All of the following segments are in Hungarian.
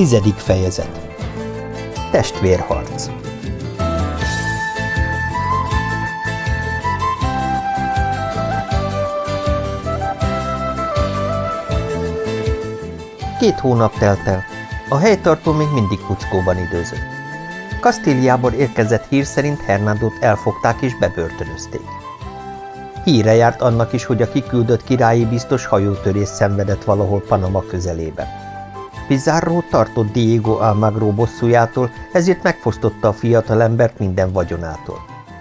Tizedik fejezet Testvérharc Két hónap telt el. A helytartó még mindig kuckóban időzött. Kastíliából érkezett hír szerint Hernándót elfogták és bebörtönözték. Híre járt annak is, hogy a kiküldött királyi biztos hajótörés szenvedett valahol Panama közelében. Pizarro tartott Diego Almagro bosszújától, ezért megfosztotta a fiatalembert minden vagyonától.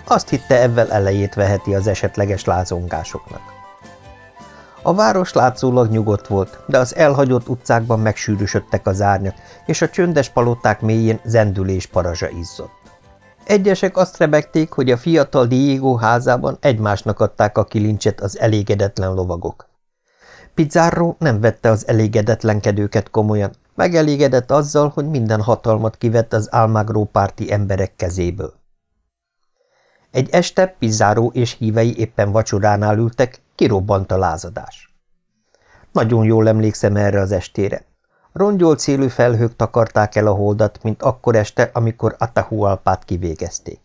Azt hitte, ebben elejét veheti az esetleges lázongásoknak. A város látszólag nyugodt volt, de az elhagyott utcákban megsűrűsödtek az árnyak, és a csöndes paloták mélyén zendülés parazsa izzott. Egyesek azt rebegték, hogy a fiatal Diego házában egymásnak adták a kilincset az elégedetlen lovagok. Pizarro nem vette az elégedetlenkedőket komolyan, megelégedett azzal, hogy minden hatalmat kivett az Almagro párti emberek kezéből. Egy este Pizarro és hívei éppen vacsoránál ültek, kirobbant a lázadás. Nagyon jól emlékszem erre az estére. Rongyol célű felhők takarták el a holdat, mint akkor este, amikor Atahualpát kivégezték.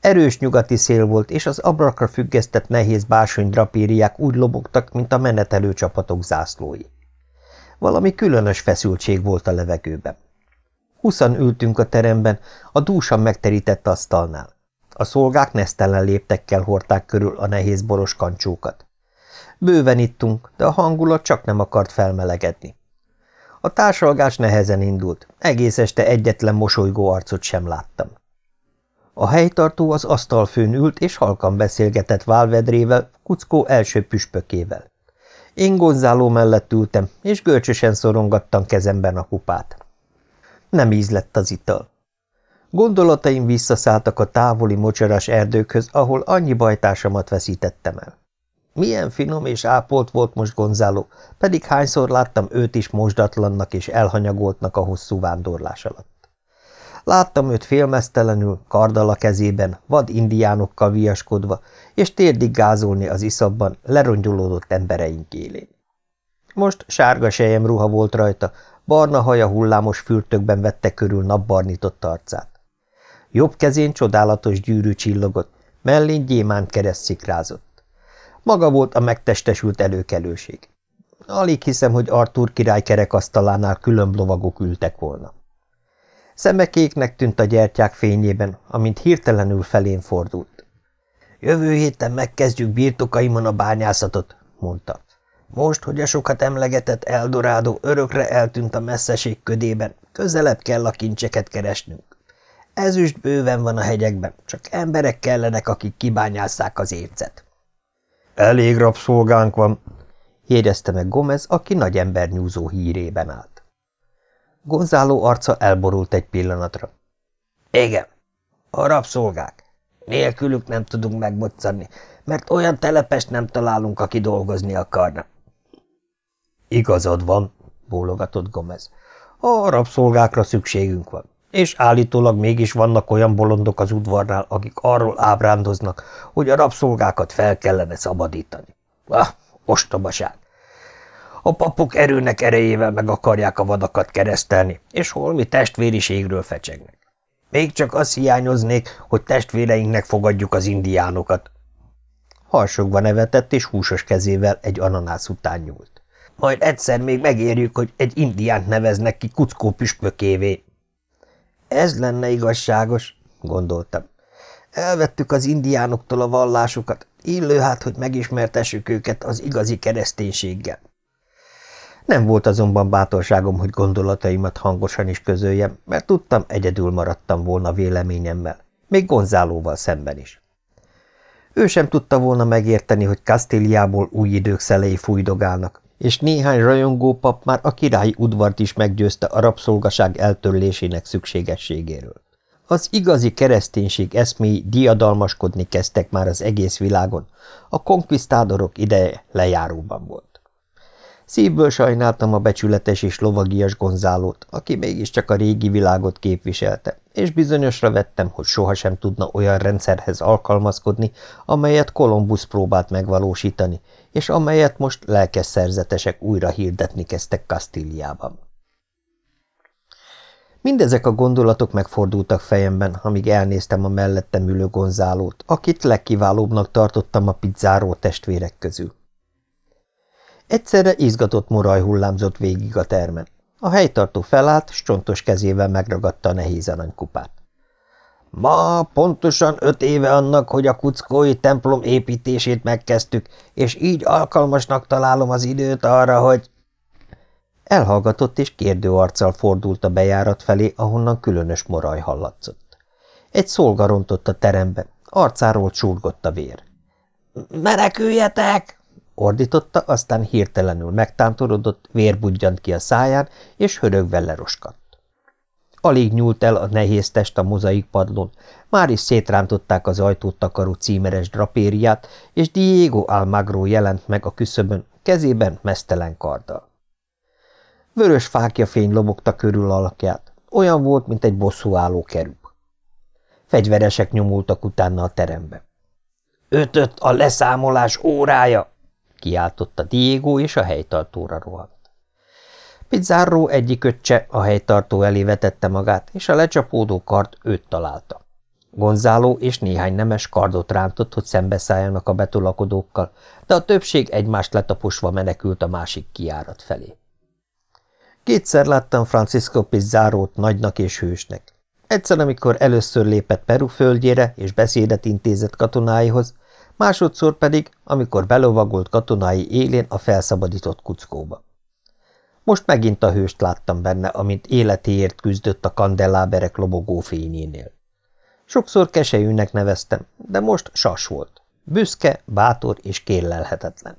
Erős nyugati szél volt, és az abrakra függesztett nehéz bársony drapériák úgy lobogtak, mint a menetelő csapatok zászlói. Valami különös feszültség volt a levegőben. Huszan ültünk a teremben, a dúsan megterített asztalnál. A szolgák nesztelen léptekkel hordták körül a nehéz boros kancsókat. Bőven ittunk, de a hangulat csak nem akart felmelegedni. A társalgás nehezen indult, egész este egyetlen mosolygó arcot sem láttam. A helytartó az asztalfőn ült, és halkan beszélgetett válvedrével, kuckó első püspökével. Én Gonzáló mellett ültem, és görcsösen szorongattam kezemben a kupát. Nem ízlett az ital. Gondolataim visszaszálltak a távoli mocsaras erdőkhöz, ahol annyi bajtársamat veszítettem el. Milyen finom és ápolt volt most Gonzáló, pedig hányszor láttam őt is mosdatlannak és elhanyagoltnak a hosszú vándorlás alatt. Láttam őt félmeztelenül, kardal a kezében, vad indiánokkal viaskodva, és térdig gázolni az iszabban lerongyolódott embereink élén. Most sárga sejem ruha volt rajta, barna haja hullámos fürtökben vette körül napbarnított arcát. Jobb kezén csodálatos gyűrű csillogott, mellén gyémánt kereszt szikrázott. Maga volt a megtestesült előkelőség. Alig hiszem, hogy Artúr király kerekasztalánál külön lovagok ültek volna. Szeme kéknek tűnt a gyertyák fényében, amint hirtelenül felén fordult. Jövő héten megkezdjük birtokaimon a bányászatot, mondta. Most, hogy a sokat emlegetett Eldorádó örökre eltűnt a messzeség ködében, közelebb kell a kincseket keresnünk. Ezüst bőven van a hegyekben, csak emberek kellenek, akik kibányásszák az ércet. Elég rabszolgánk van, jegyezte meg Gomez, aki nagy ember nyúzó hírében állt. Gonzáló arca elborult egy pillanatra. Igen, a rabszolgák. Nélkülük nem tudunk megmoccani, mert olyan telepest nem találunk, aki dolgozni akarna. Igazad van, bólogatott Gomez. A rabszolgákra szükségünk van és állítólag mégis vannak olyan bolondok az udvarnál, akik arról ábrándoznak, hogy a rabszolgákat fel kellene szabadítani. Ah, ostobaság! A papok erőnek erejével meg akarják a vadakat keresztelni, és holmi testvériségről fecsegnek. Még csak azt hiányoznék, hogy testvéreinknek fogadjuk az indiánokat. Harsogva nevetett, és húsos kezével egy ananász után nyúlt. Majd egyszer még megérjük, hogy egy indiánt neveznek ki kuckó püspökévé, ez lenne igazságos, gondoltam. Elvettük az indiánoktól a vallásukat, illő hát, hogy megismertessük őket az igazi kereszténységgel. Nem volt azonban bátorságom, hogy gondolataimat hangosan is közöljem, mert tudtam, egyedül maradtam volna véleményemmel, még Gonzálóval szemben is. Ő sem tudta volna megérteni, hogy Kastíliából új idők szelei fújdogálnak, és néhány rajongó pap már a királyi udvart is meggyőzte a rabszolgaság eltörlésének szükségességéről. Az igazi kereszténység eszméi diadalmaskodni kezdtek már az egész világon, a konkvisztádorok ideje lejáróban volt. Szívből sajnáltam a becsületes és lovagias Gonzálót, aki mégiscsak a régi világot képviselte, és bizonyosra vettem, hogy sohasem tudna olyan rendszerhez alkalmazkodni, amelyet Kolumbusz próbált megvalósítani, és amelyet most lelkes szerzetesek újra hirdetni kezdtek Kastíliában. Mindezek a gondolatok megfordultak fejemben, amíg elnéztem a mellettem ülő Gonzálót, akit legkiválóbbnak tartottam a pizzáró testvérek közül. Egyszerre izgatott moraj hullámzott végig a termen. A helytartó felállt, s csontos kezével megragadta a nehéz aranykupát. Ma pontosan öt éve annak, hogy a kuckói templom építését megkezdtük, és így alkalmasnak találom az időt arra, hogy... Elhallgatott és kérdő arccal fordult a bejárat felé, ahonnan különös moraj hallatszott. Egy szolga rontott a terembe, arcáról csurgott a vér. – Meneküljetek! – ordította, aztán hirtelenül megtántorodott, vér budjant ki a száján, és hörögve leroskadt. Alig nyúlt el a nehéz test a mozaik padlón, már is szétrántották az ajtót takaró címeres drapériát, és Diego Almagro jelent meg a küszöbön, kezében mesztelen karddal. Vörös fákja fény lobogta körül alakját, olyan volt, mint egy bosszúálló kerül. Fegyveresek nyomultak utána a terembe. – Ötött a leszámolás órája! – kiáltotta Diego, és a helytartóra rohant. Pizzárró egyik öccse a helytartó elé vetette magát, és a lecsapódó kard őt találta. Gonzáló és néhány nemes kardot rántott, hogy szembeszálljanak a betolakodókkal, de a többség egymást letaposva menekült a másik kiárat felé. Kétszer láttam Francisco Pizzárót nagynak és hősnek. Egyszer, amikor először lépett Peru földjére és beszédet intézett katonáihoz, másodszor pedig, amikor belovagolt katonái élén a felszabadított kuckóba. Most megint a hőst láttam benne, amint életéért küzdött a kandelláberek lobogó fényénél. Sokszor kesejűnek neveztem, de most sas volt. Büszke, bátor és kérlelhetetlen.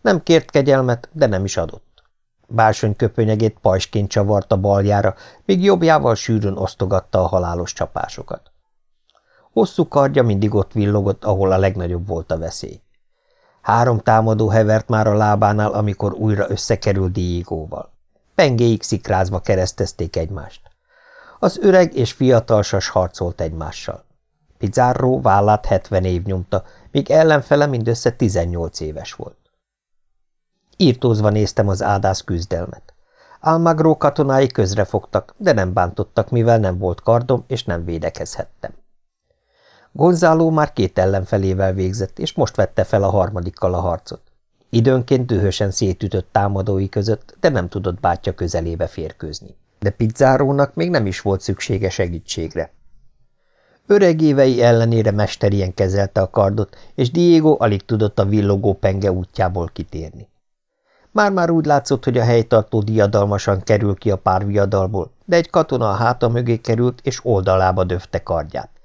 Nem kért kegyelmet, de nem is adott. Bársony köpönyegét pajsként csavarta baljára, míg jobbjával sűrűn osztogatta a halálos csapásokat. Hosszú kardja mindig ott villogott, ahol a legnagyobb volt a veszély. Három támadó hevert már a lábánál, amikor újra összekerült Diégóval. Pengéig szikrázva keresztezték egymást. Az öreg és fiatal sas harcolt egymással. Pizarro vállát 70 év nyomta, míg ellenfele mindössze 18 éves volt. Írtózva néztem az ádász küzdelmet. Almagro katonái közrefogtak, de nem bántottak, mivel nem volt kardom, és nem védekezhettem. Gonzáló már két ellenfelével végzett, és most vette fel a harmadikkal a harcot. Időnként dühösen szétütött támadói között, de nem tudott bátyja közelébe férkőzni. De Pizzárónak még nem is volt szüksége segítségre. Öreg évei ellenére mesterien kezelte a kardot, és Diego alig tudott a villogó penge útjából kitérni. Már-már úgy látszott, hogy a helytartó diadalmasan kerül ki a párviadalból, de egy katona a háta mögé került, és oldalába döfte kardját.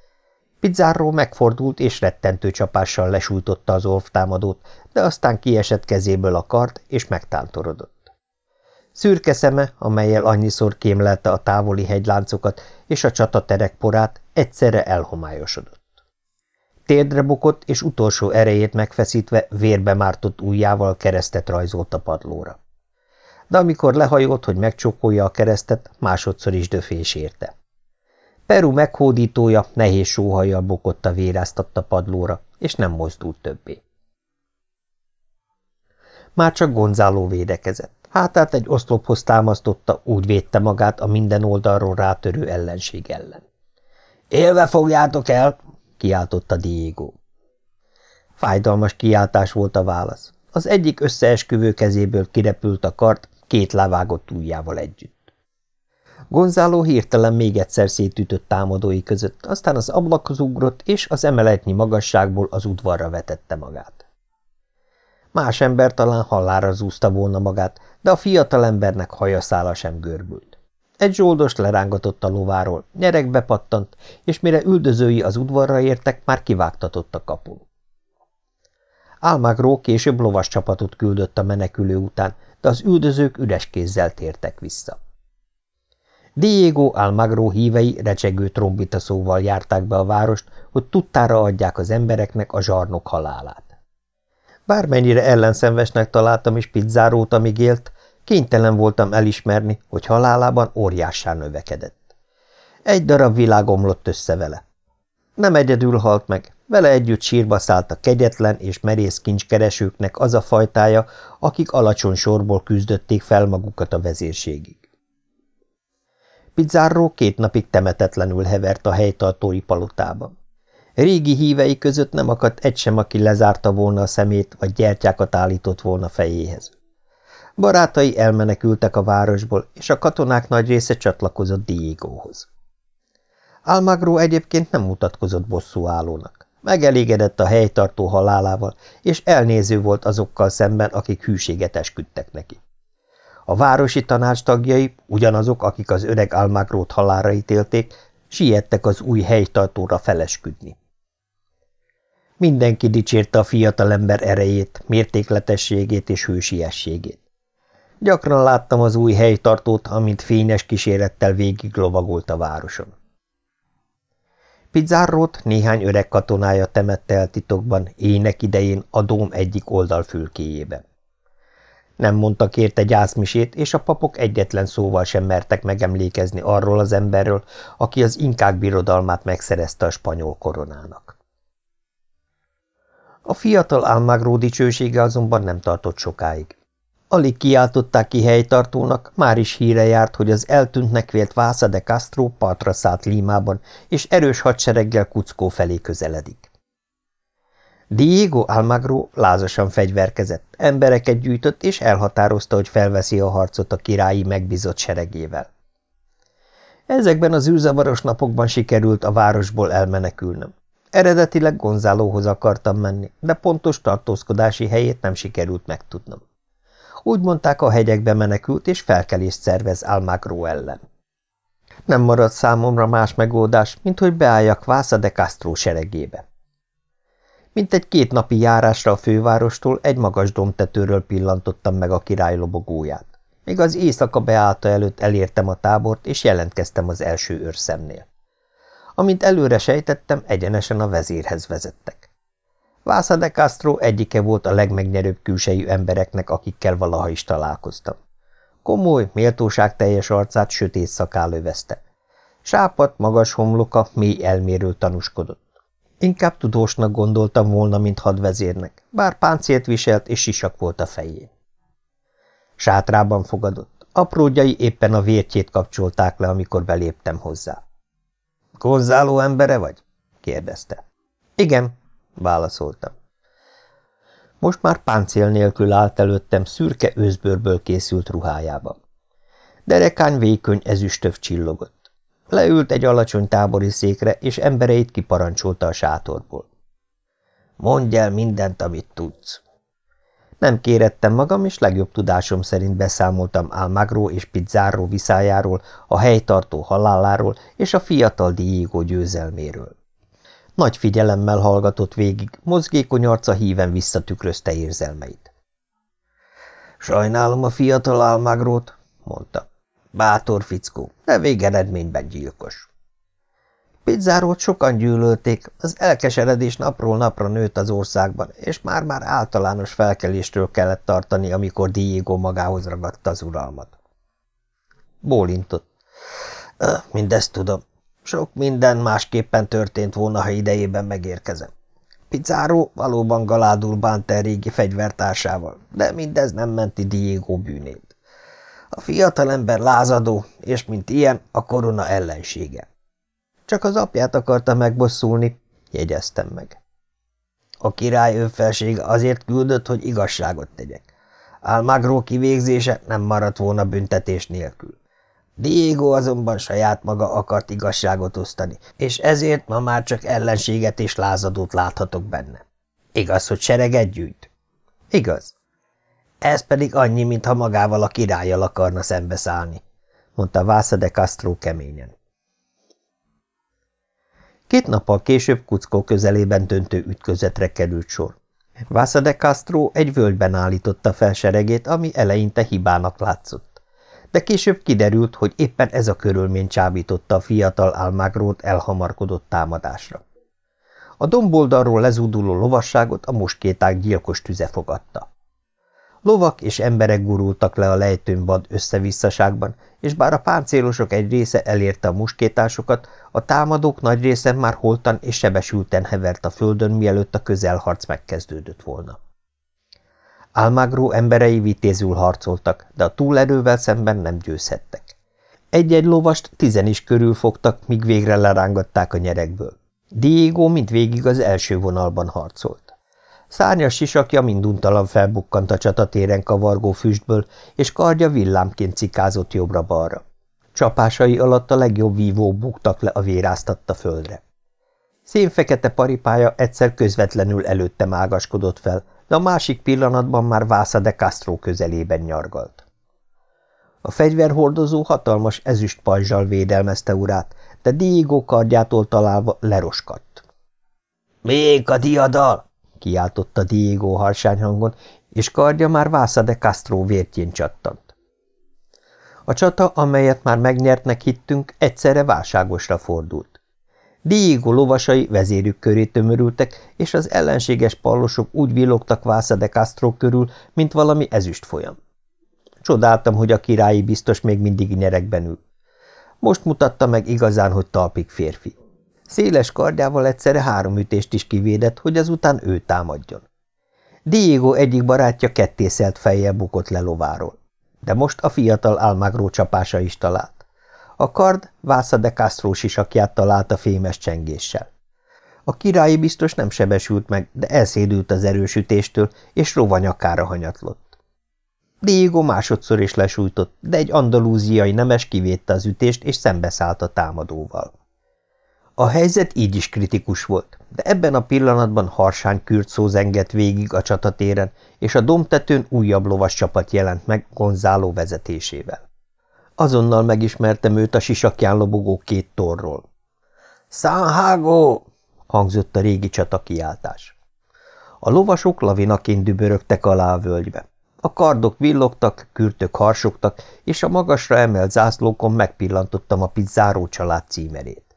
Pizzáró megfordult és rettentő csapással lesújtotta az orvtámadót, de aztán kiesett kezéből a kart, és megtántorodott. Szürke szeme, amelyel annyiszor kémlelte a távoli hegyláncokat és a csataterek porát, egyszerre elhomályosodott. Térdre bukott, és utolsó erejét megfeszítve vérbe mártott ujjával keresztet rajzolt a padlóra. De amikor lehajolt, hogy megcsókolja a keresztet, másodszor is döfés érte. Peru meghódítója nehéz sóhajjal bokott a véráztatta padlóra, és nem mozdult többé. Már csak Gonzáló védekezett. Hátát egy oszlophoz támasztotta, úgy védte magát a minden oldalról rátörő ellenség ellen. – Élve fogjátok el! – kiáltotta Diego. Fájdalmas kiáltás volt a válasz. Az egyik összeesküvő kezéből kirepült a kart, két levágott ujjával együtt. Gonzáló hirtelen még egyszer szétütött támadói között, aztán az ablakhoz ugrott, és az emeletnyi magasságból az udvarra vetette magát. Más ember talán hallára zúzta volna magát, de a fiatal embernek hajaszála sem görbült. Egy zsoldost lerángatott a lováról, nyerekbe pattant, és mire üldözői az udvarra értek, már kivágtatott a kapun. Álmagró később lovas csapatot küldött a menekülő után, de az üldözők üres kézzel tértek vissza. Diego Almagro hívei recsegő trombita szóval járták be a várost, hogy tudtára adják az embereknek a zsarnok halálát. Bármennyire ellenszenvesnek találtam is pizzárót, amíg élt, kénytelen voltam elismerni, hogy halálában óriássá növekedett. Egy darab világ omlott össze vele. Nem egyedül halt meg, vele együtt sírba szállt a kegyetlen és merész kincskeresőknek az a fajtája, akik alacsony sorból küzdötték fel magukat a vezérségig. Pizzárró két napig temetetlenül hevert a helytartói palotában. Régi hívei között nem akadt egy sem, aki lezárta volna a szemét, vagy gyertyákat állított volna fejéhez. Barátai elmenekültek a városból, és a katonák nagy része csatlakozott Diégóhoz. Almagro egyébként nem mutatkozott bosszúállónak. Megelégedett a helytartó halálával, és elnéző volt azokkal szemben, akik hűséget esküdtek neki. A városi tanács tagjai, ugyanazok, akik az öreg Almagrót halára ítélték, siettek az új helytartóra felesküdni. Mindenki dicsérte a fiatalember erejét, mértékletességét és hősiességét. Gyakran láttam az új helytartót, amint fényes kísérettel végig lovagolt a városon. Pizzárrót néhány öreg katonája temette el titokban ének idején a dóm egyik oldalfülkéjében. Nem mondtak érte gyászmisét, és a papok egyetlen szóval sem mertek megemlékezni arról az emberről, aki az inkák birodalmát megszerezte a spanyol koronának. A fiatal Almagro dicsősége azonban nem tartott sokáig. Alig kiáltották ki helytartónak, már is híre járt, hogy az eltűntnek vélt Vásza de Castro partra szállt Límában, és erős hadsereggel Kuckó felé közeledik. Diego Almagro lázasan fegyverkezett, embereket gyűjtött, és elhatározta, hogy felveszi a harcot a királyi megbízott seregével. Ezekben az űrzavaros napokban sikerült a városból elmenekülnöm. Eredetileg Gonzálóhoz akartam menni, de pontos tartózkodási helyét nem sikerült megtudnom. Úgy mondták, a hegyekbe menekült, és felkelést szervez Almagro ellen. Nem maradt számomra más megoldás, mint hogy beálljak Vásza de Castro seregébe. Mint egy két napi járásra a fővárostól egy magas domtetőről pillantottam meg a király lobogóját. Még az éjszaka beállta előtt elértem a tábort, és jelentkeztem az első őrszemnél. Amint előre sejtettem, egyenesen a vezérhez vezettek. Vásza de Castro egyike volt a legmegnyerőbb külsejű embereknek, akikkel valaha is találkoztam. Komoly, méltóság teljes arcát sötét szakál övezte. Sápat, magas homloka mély elméről tanúskodott. Inkább tudósnak gondoltam volna, mint hadvezérnek, bár páncélt viselt és sisak volt a fején. Sátrában fogadott. Apródjai éppen a vértjét kapcsolták le, amikor beléptem hozzá. – Gonzáló embere vagy? – kérdezte. – Igen – válaszoltam. Most már páncél nélkül állt előttem szürke őzbőrből készült ruhájában. Derekány vékony ezüstöv csillogott. Leült egy alacsony tábori székre, és embereit kiparancsolta a sátorból. Mondj el mindent, amit tudsz. Nem kérettem magam, és legjobb tudásom szerint beszámoltam Almagro és Pizzáró viszájáról, a helytartó haláláról és a fiatal Diego győzelméről. Nagy figyelemmel hallgatott végig, mozgékony arca híven visszatükrözte érzelmeit. Sajnálom a fiatal Almagrót, mondta. Bátor fickó, de végeredményben gyilkos. Pizzárót sokan gyűlölték, az elkeseredés napról napra nőtt az országban, és már-már általános felkeléstől kellett tartani, amikor Diego magához ragadta az uralmat. Bólintott. Mindezt tudom. Sok minden másképpen történt volna, ha idejében megérkezem. Pizzáró valóban galádul bánt el régi fegyvertársával, de mindez nem menti Diego bűnét. A fiatalember lázadó, és mint ilyen, a korona ellensége. Csak az apját akarta megbosszulni, jegyeztem meg. A király önfelsége azért küldött, hogy igazságot tegyek. Almagro kivégzése nem maradt volna büntetés nélkül. Diego azonban saját maga akart igazságot osztani, és ezért ma már csak ellenséget és lázadót láthatok benne. Igaz, hogy sereget gyűjt? Igaz. Ez pedig annyi, mintha magával a királlyal akarna szembeszállni, mondta Vásza de Castro keményen. Két nappal később Kuckó közelében döntő ütközetre került sor. Vásza de Castro egy völgyben állította fel seregét, ami eleinte hibának látszott. De később kiderült, hogy éppen ez a körülmény csábította a fiatal Almagrót elhamarkodott támadásra. A domboldalról lezúduló lovasságot a muskéták gyilkos tüze fogadta. Lovak és emberek gurultak le a lejtőn vad összevisszaságban, és bár a páncélosok egy része elérte a muskétásokat, a támadók nagy része már holtan és sebesülten hevert a földön, mielőtt a közelharc megkezdődött volna. Almagro emberei vitézül harcoltak, de a túlerővel szemben nem győzhettek. Egy-egy lovast tizen is körül fogtak, míg végre lerángatták a nyerekből. Diego mindvégig az első vonalban harcolt. Szárnyas sisakja minduntalan felbukkant a csatatéren kavargó füstből, és kardja villámként cikázott jobbra-balra. Csapásai alatt a legjobb vívók buktak le a véráztatta földre. Szénfekete paripája egyszer közvetlenül előtte mágaskodott fel, de a másik pillanatban már Vásza de Castro közelében nyargalt. A fegyverhordozó hatalmas ezüst pajzsal védelmezte urát, de Diego kardjától találva leroskadt. – Még a diadal! – kiáltotta Diego harsány hangon, és kardja már Vásza de Castro vértjén csattant. A csata, amelyet már megnyertnek hittünk, egyszerre válságosra fordult. Diego lovasai vezérük köré tömörültek, és az ellenséges pallosok úgy villogtak Vásza de Castro körül, mint valami ezüst folyam. Csodáltam, hogy a királyi biztos még mindig nyerekben ül. Most mutatta meg igazán, hogy talpig férfi. Széles kardjával egyszerre három ütést is kivédett, hogy azután ő támadjon. Diego egyik barátja kettészelt fejjel bukott le lováról. De most a fiatal Almagro csapása is talált. A kard Vásza de Castro sisakját találta fémes csengéssel. A királyi biztos nem sebesült meg, de elszédült az erősütéstől, és rovanyakára hanyatlott. Diego másodszor is lesújtott, de egy andalúziai nemes kivédte az ütést, és szembeszállt a támadóval. A helyzet így is kritikus volt, de ebben a pillanatban harsány kürtszó zengett végig a csatatéren, és a domtetőn újabb lovas csapat jelent meg Gonzáló vezetésével. Azonnal megismertem őt a sisakján lobogó két torról. – Sanhago! – hangzott a régi csatakiáltás. A lovasok lavinaként dübörögtek alá a völgybe. A kardok villogtak, kürtök harsogtak, és a magasra emelt zászlókon megpillantottam a pizzáró család címerét.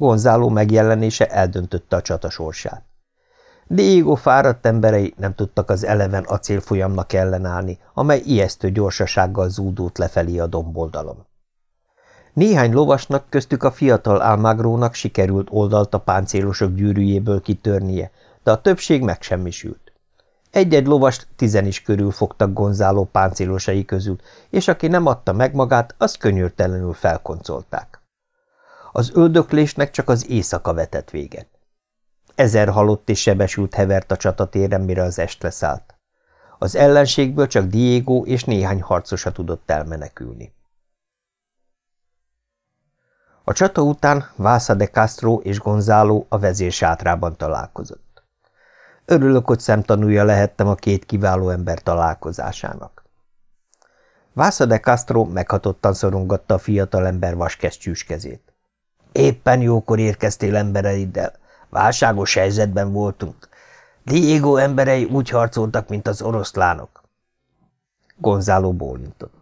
Gonzáló megjelenése eldöntötte a csata sorsát. Diego fáradt emberei nem tudtak az eleven acélfolyamnak ellenállni, amely ijesztő gyorsasággal zúdult lefelé a domboldalon. Néhány lovasnak, köztük a fiatal álmágrónak sikerült oldalt a páncélosok gyűrűjéből kitörnie, de a többség megsemmisült. Egy-egy lovast tizen is körül fogtak Gonzáló páncélosai közül, és aki nem adta meg magát, azt könyörtelenül felkoncolták. Az öldöklésnek csak az éjszaka vetett véget. Ezer halott és sebesült hevert a csatatéren, mire az est leszállt. Az ellenségből csak Diego és néhány harcosa tudott elmenekülni. A csata után Vásza de Castro és Gonzáló a vezér sátrában találkozott. Örülök, hogy szemtanúja lehettem a két kiváló ember találkozásának. Vásza de Castro meghatottan szorongatta a fiatal ember vaskesztyűs kezét. Éppen jókor érkeztél embereiddel. Válságos helyzetben voltunk. Diego emberei úgy harcoltak, mint az oroszlánok. Gonzáló bólintott.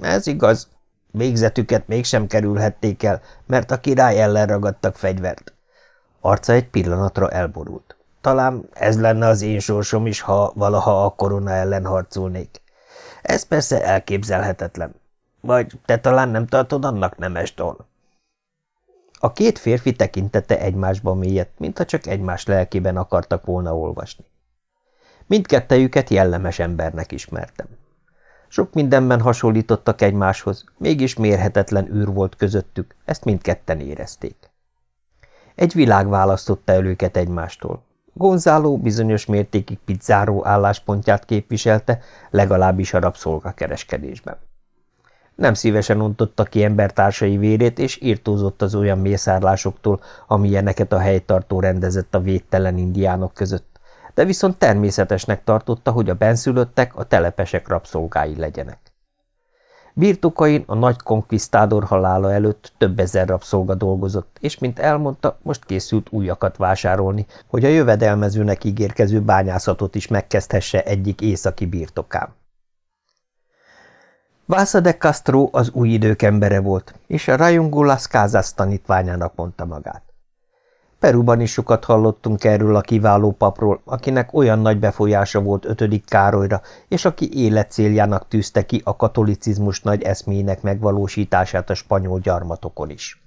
Ez igaz. Végzetüket mégsem kerülhették el, mert a király ellen ragadtak fegyvert. Arca egy pillanatra elborult. Talán ez lenne az én sorsom is, ha valaha a korona ellen harcolnék. Ez persze elképzelhetetlen. Vagy te talán nem tartod annak nemestól? A két férfi tekintete egymásba mélyett, mintha csak egymás lelkében akartak volna olvasni. Mindkettejüket jellemes embernek ismertem. Sok mindenben hasonlítottak egymáshoz, mégis mérhetetlen űr volt közöttük, ezt mindketten érezték. Egy világ választotta el őket egymástól, Gonzáló bizonyos mértékig pizzáró álláspontját képviselte, legalábbis a rabszolgakereskedésben. Nem szívesen ontotta ki embertársai vérét, és írtózott az olyan mészárlásoktól, amilyeneket a helytartó rendezett a védtelen indiánok között, de viszont természetesnek tartotta, hogy a benszülöttek a telepesek rabszolgái legyenek. Birtokain a nagy konkisztádor halála előtt több ezer rabszolga dolgozott, és mint elmondta, most készült újakat vásárolni, hogy a jövedelmezőnek ígérkező bányászatot is megkezdhesse egyik északi birtokán. Vásza de Castro az új idők embere volt, és a rajongó Las Casas tanítványának mondta magát. Peruban is sokat hallottunk erről a kiváló papról, akinek olyan nagy befolyása volt ötödik Károlyra, és aki élet céljának tűzte ki a katolicizmus nagy eszmének megvalósítását a spanyol gyarmatokon is.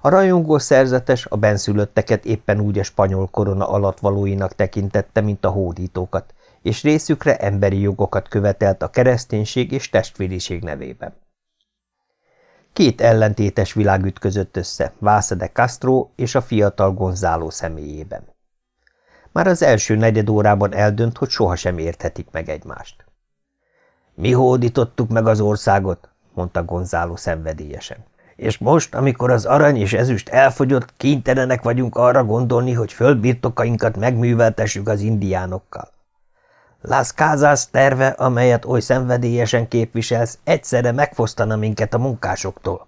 A rajongó szerzetes a benszülötteket éppen úgy a spanyol korona alatt valóinak tekintette, mint a hódítókat, és részükre emberi jogokat követelt a kereszténység és testvériség nevében. Két ellentétes világ ütközött össze, Vásze de Castro és a fiatal Gonzáló személyében. Már az első negyed órában eldönt, hogy sohasem érthetik meg egymást. Mi hódítottuk meg az országot, mondta Gonzáló szenvedélyesen. És most, amikor az arany és ezüst elfogyott, kénytelenek vagyunk arra gondolni, hogy földbirtokainkat megműveltessük az indiánokkal. Las Casas terve, amelyet oly szenvedélyesen képviselsz, egyszerre megfosztana minket a munkásoktól.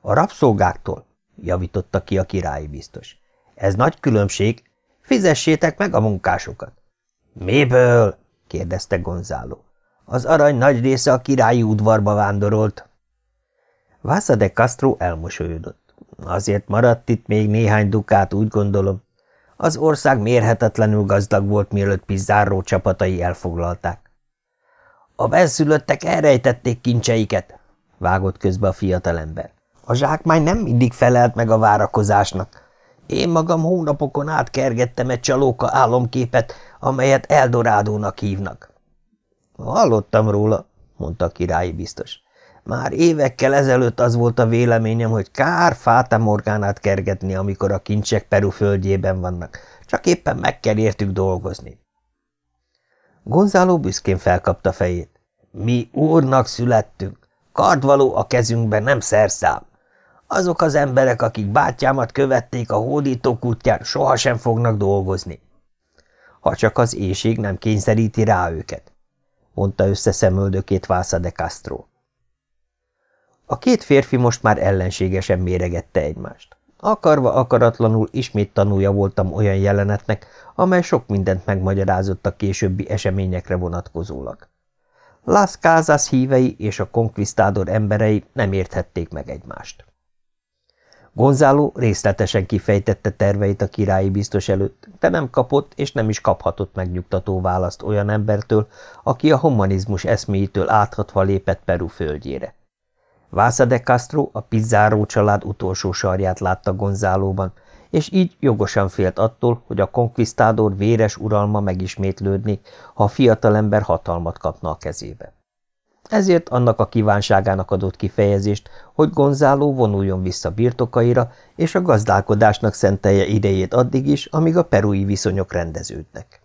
A rabszolgáktól, javította ki a királyi biztos. Ez nagy különbség. Fizessétek meg a munkásokat. Miből? kérdezte Gonzáló. Az arany nagy része a királyi udvarba vándorolt. Vásza de Castro elmosolyodott. Azért maradt itt még néhány dukát, úgy gondolom. Az ország mérhetetlenül gazdag volt, mielőtt Pizzáró csapatai elfoglalták. A benszülöttek elrejtették kincseiket, vágott közbe a fiatalember. A zsákmány nem mindig felelt meg a várakozásnak. Én magam hónapokon át kergettem egy csalóka álomképet, amelyet Eldorádónak hívnak. Hallottam róla, mondta a királyi biztos. Már évekkel ezelőtt az volt a véleményem, hogy kár Fáta Morgánát kergetni, amikor a kincsek Peru földjében vannak. Csak éppen meg kell értük dolgozni. Gonzáló büszkén felkapta fejét. Mi úrnak születtünk. Kardvaló a kezünkben, nem szerszám. Azok az emberek, akik bátyámat követték a hódítók útján, sohasem fognak dolgozni. Ha csak az éjség nem kényszeríti rá őket, mondta össze szemöldökét Vásza Castro. A két férfi most már ellenségesen méregette egymást. Akarva akaratlanul ismét tanúja voltam olyan jelenetnek, amely sok mindent megmagyarázott a későbbi eseményekre vonatkozólag. Las Casas hívei és a konkvisztádor emberei nem érthették meg egymást. Gonzáló részletesen kifejtette terveit a királyi biztos előtt, de nem kapott és nem is kaphatott megnyugtató választ olyan embertől, aki a humanizmus eszméjétől áthatva lépett Peru földjére. Vásza de Castro a Pizzáró család utolsó sarját látta Gonzálóban, és így jogosan félt attól, hogy a konkvisztádor véres uralma megismétlődnék, ha a fiatalember hatalmat kapna a kezébe. Ezért annak a kívánságának adott kifejezést, hogy Gonzáló vonuljon vissza birtokaira, és a gazdálkodásnak szentelje idejét addig is, amíg a perui viszonyok rendeződnek.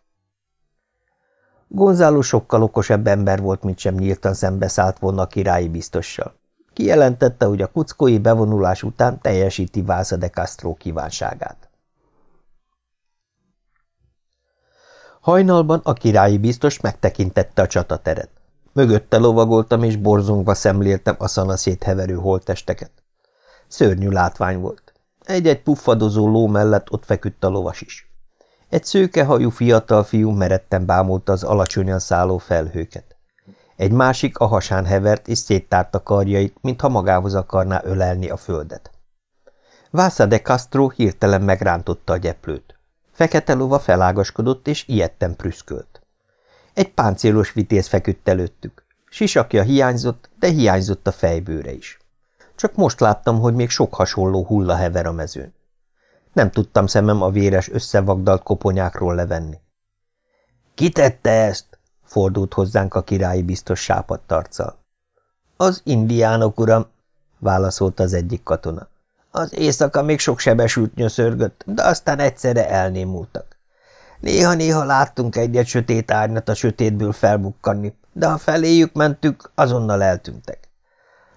Gonzáló sokkal okosabb ember volt, mint sem nyíltan szembeszállt volna a királyi biztossal. Kijelentette, hogy a kuckói bevonulás után teljesíti Vásza de Castro kívánságát. Hajnalban a királyi biztos megtekintette a csatateret. Mögötte lovagoltam, és borzongva szemléltem a szanaszét heverő holtesteket. Szörnyű látvány volt. Egy-egy puffadozó ló mellett ott feküdt a lovas is. Egy szőkehajú fiatal fiú meretten bámulta az alacsonyan szálló felhőket. Egy másik a hasán hevert és széttárta karjait, mintha magához akarná ölelni a földet. Vásza de Castro hirtelen megrántotta a gyeplőt. Fekete lova felágaskodott és ilyetten prüszkölt. Egy páncélos vitéz feküdt előttük. Sisakja hiányzott, de hiányzott a fejbőre is. Csak most láttam, hogy még sok hasonló hulla hever a mezőn. Nem tudtam szemem a véres összevagdalt koponyákról levenni. – Ki tette ezt? Fordult hozzánk a királyi biztos sápadt arccal. Az indiánok, uram, válaszolta az egyik katona. Az éjszaka még sok sebesült nyöszörgött, de aztán egyszerre elnémultak. Néha-néha láttunk egyet sötét árnyat a sötétből felbukkanni, de ha feléjük mentük, azonnal eltűntek.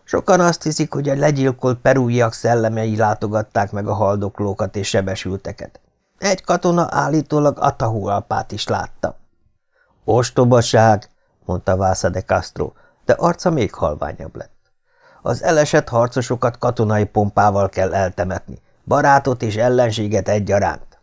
Sokan azt hiszik, hogy a legyilkolt perúiak szellemei látogatták meg a haldoklókat és sebesülteket. Egy katona állítólag Atahualpát is látta. Ostobaság, mondta Vásza de Castro, de arca még halványabb lett. Az elesett harcosokat katonai pompával kell eltemetni, barátot és ellenséget egyaránt.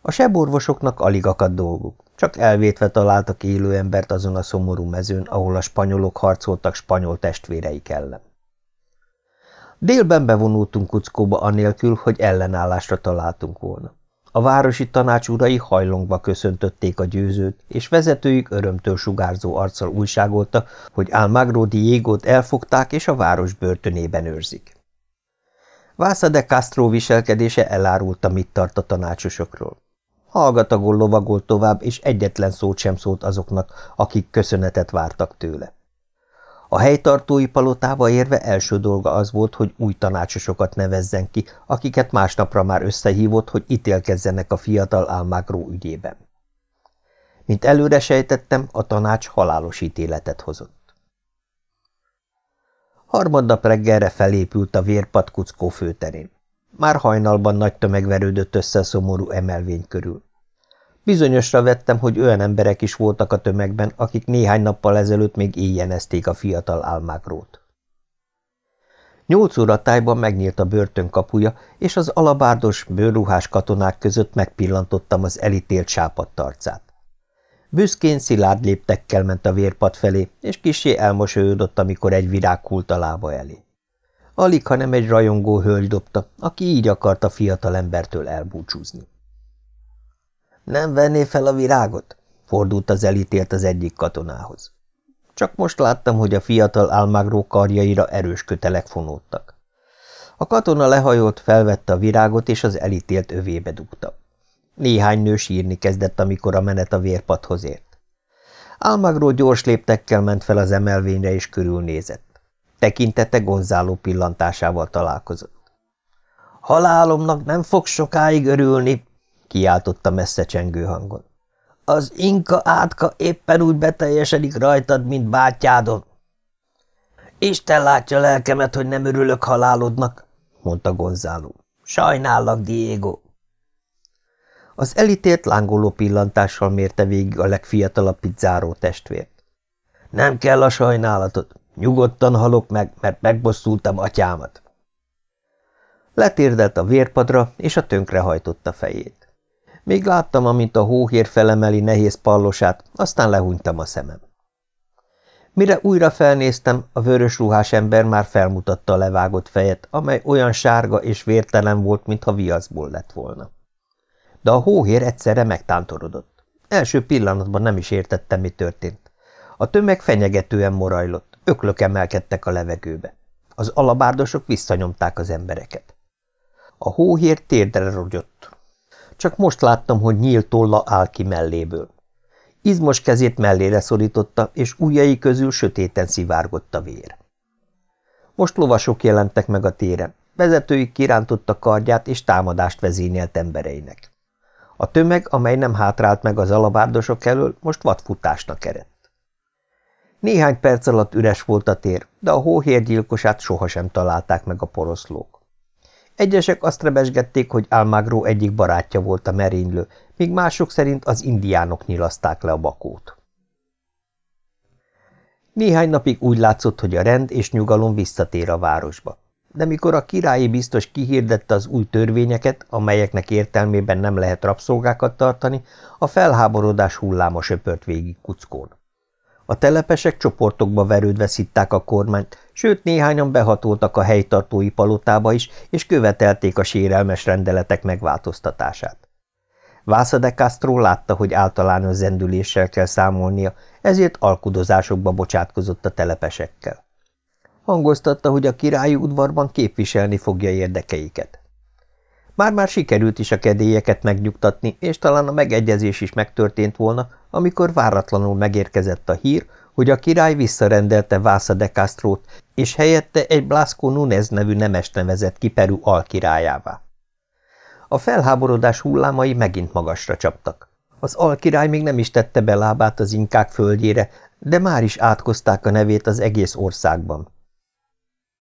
A seborvosoknak alig akadt dolguk, csak elvétve találtak élő embert azon a szomorú mezőn, ahol a spanyolok harcoltak spanyol testvéreik ellen. Délben bevonultunk Kuckóba anélkül, hogy ellenállásra találtunk volna. A városi tanács urai hajlongva köszöntötték a győzőt, és vezetőjük örömtől sugárzó arccal újságolta, hogy Almagro Diego-t elfogták és a város börtönében őrzik. Vásza de Castro viselkedése elárulta, mit tart a tanácsosokról. Hallgatagon lovagolt tovább, és egyetlen szót sem szólt azoknak, akik köszönetet vártak tőle. A helytartói palotába érve első dolga az volt, hogy új tanácsosokat nevezzen ki, akiket másnapra már összehívott, hogy ítélkezzenek a fiatal álmágró ügyében. Mint előre sejtettem, a tanács halálos ítéletet hozott. Harmadnap reggelre felépült a vérpad kuckó főterén. Már hajnalban nagy tömeg verődött össze a szomorú emelvény körül. Bizonyosra vettem, hogy olyan emberek is voltak a tömegben, akik néhány nappal ezelőtt még éjjenezték a fiatal álmákrót. Nyolc óra tájban megnyílt a börtön kapuja, és az alabárdos, bőrruhás katonák között megpillantottam az elítélt sápadt arcát. Büszkén szilárd léptekkel ment a vérpad felé, és kisé elmosolyodott, amikor egy virág kult a lába elé. Alig, hanem egy rajongó hölgy dobta, aki így akarta fiatal embertől elbúcsúzni. Nem venné fel a virágot? Fordult az elítélt az egyik katonához. Csak most láttam, hogy a fiatal álmágró karjaira erős kötelek fonódtak. A katona lehajolt, felvette a virágot, és az elítélt övébe dugta. Néhány nő sírni kezdett, amikor a menet a vérpadhoz ért. Álmagró gyors léptekkel ment fel az emelvényre, és körülnézett. Tekintete Gonzáló pillantásával találkozott. – Halálomnak nem fog sokáig örülni! Kiáltotta messze csengő hangon. Az inka átka éppen úgy beteljesedik rajtad, mint bátyádon. Isten látja lelkemet, hogy nem örülök halálodnak, mondta Gonzáló. Sajnállak, Diego. Az elítélt lángoló pillantással mérte végig a legfiatalabb pizzáró testvért. Nem kell a sajnálatot, nyugodtan halok meg, mert megbosszultam atyámat. Letérdelt a vérpadra, és a tönkre hajtotta fejét. Még láttam, amint a hóhér felemeli nehéz pallosát, aztán lehúnytam a szemem. Mire újra felnéztem, a vörös ruhás ember már felmutatta a levágott fejet, amely olyan sárga és vértelen volt, mintha viaszból lett volna. De a hóhér egyszerre megtántorodott. Első pillanatban nem is értettem, mi történt. A tömeg fenyegetően morajlott, öklök emelkedtek a levegőbe. Az alabárdosok visszanyomták az embereket. A hóhér térdre rogyott, csak most láttam, hogy nyílt tolla áll ki melléből. Izmos kezét mellére szorította, és ujjai közül sötéten szivárgott a vér. Most lovasok jelentek meg a téren. Vezetőik kirántotta kardját, és támadást vezényelt embereinek. A tömeg, amely nem hátrált meg az alabárdosok elől, most vadfutásnak eredt. Néhány perc alatt üres volt a tér, de a hóhérgyilkosát sohasem találták meg a poroszlók. Egyesek azt rebesgették, hogy Almagro egyik barátja volt a merénylő, míg mások szerint az indiánok nyilaszták le a bakót. Néhány napig úgy látszott, hogy a rend és nyugalom visszatér a városba. De mikor a királyi biztos kihirdette az új törvényeket, amelyeknek értelmében nem lehet rabszolgákat tartani, a felháborodás hulláma söpört végig kuckón. A telepesek csoportokba verődve szitták a kormányt, sőt néhányan behatoltak a helytartói palotába is, és követelték a sérelmes rendeletek megváltoztatását. Vásza de Castro látta, hogy általános zendüléssel kell számolnia, ezért alkudozásokba bocsátkozott a telepesekkel. Hangoztatta, hogy a királyi udvarban képviselni fogja érdekeiket. Már-már sikerült is a kedélyeket megnyugtatni, és talán a megegyezés is megtörtént volna, amikor váratlanul megérkezett a hír, hogy a király visszarendelte Vásza de Castrót, és helyette egy Blasco Nunez nevű nemes nevezett ki Peru alkirályává. A felháborodás hullámai megint magasra csaptak. Az alkirály még nem is tette be lábát az inkák földjére, de már is átkozták a nevét az egész országban.